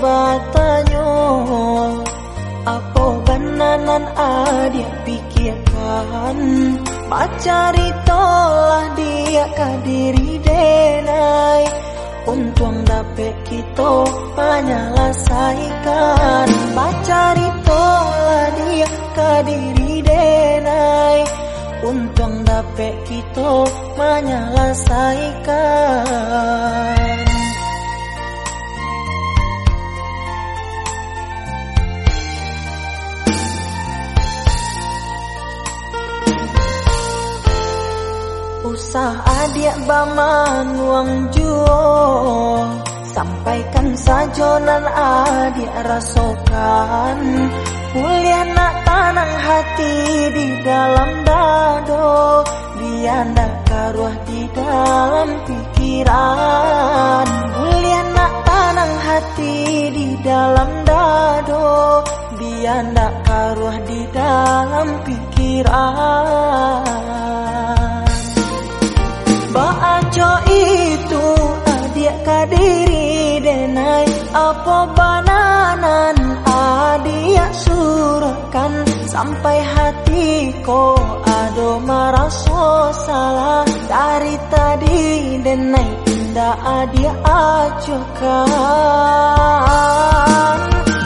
batanyo Apa bananan adik pikirkan? Pacari tolah dia kadiri denai. Untung dapet kita menyelesaikan. Pacari tolah dia kadiri denai. Untung dapet kita menyelesaikan Usah adik baman uang juo. Sampaikan sajonan adik rasokan. Kuliah nak tanang hati di dalam dado. Dia nak karuah di dalam pikiran. Kuliah nak tanang hati di dalam dado. Dia nak karuah di dalam pikiran Apa bananan adik surahkan? Sampai hati ko ado maraso salah. Dari tadi denai indah adik ajokan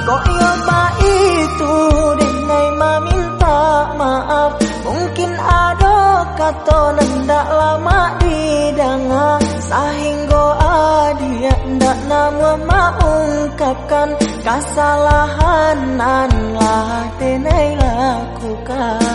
Kok yoba itu denai meminta maaf. Mungkin ado kata nendak mengungkapkan Kesalahan nan lah lakukan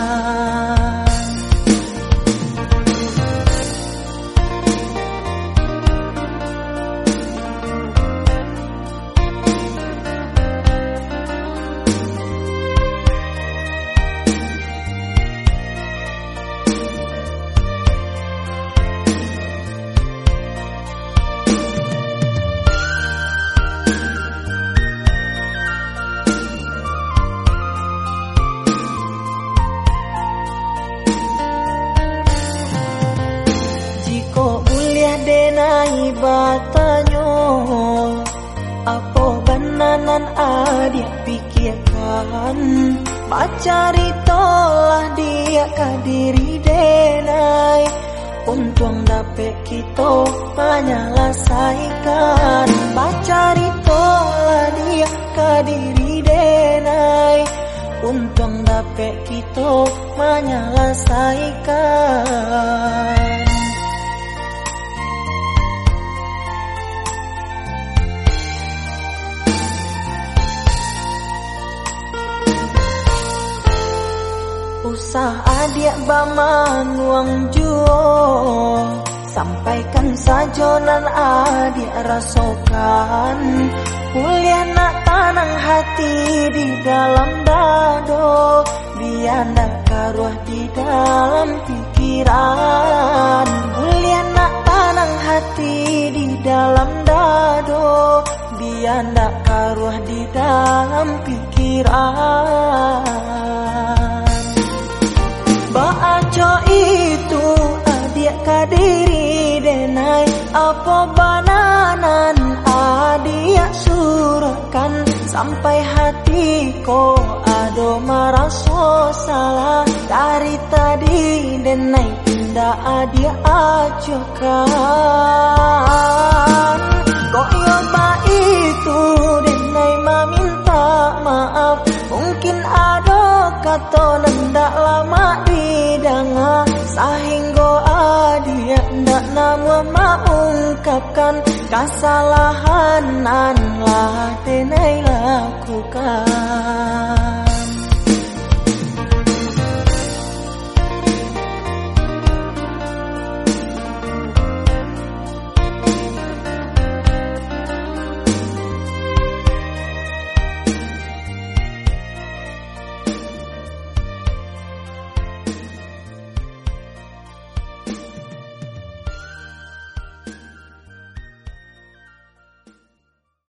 denai batanyo Apa bananan adik pikirkan? Pacari tolah dia kadiri denai. Untung dapet kita menyelesaikan. Pacari tolah dia kadiri denai. Untung dapet kita menyelesaikan Usah adik baman uang juo. Sampaikan sajonan adik rasokan. Kuliah nak tanang hati di dalam dado. Biar nak karuah di dalam pikiran. Kuliah nak tanang hati di dalam dado. Biar nak karuah di dalam pikiran kadiri denai Apa bananan adik surahkan. Sampai hati ko ado maraso salah. Dari tadi denai indah adik ajokan Kok yoba itu denai meminta maaf. Mungkin ada kata nendak lama didanga Sahingga adia nama mengungkapkan Kesalahan nan lah lakukan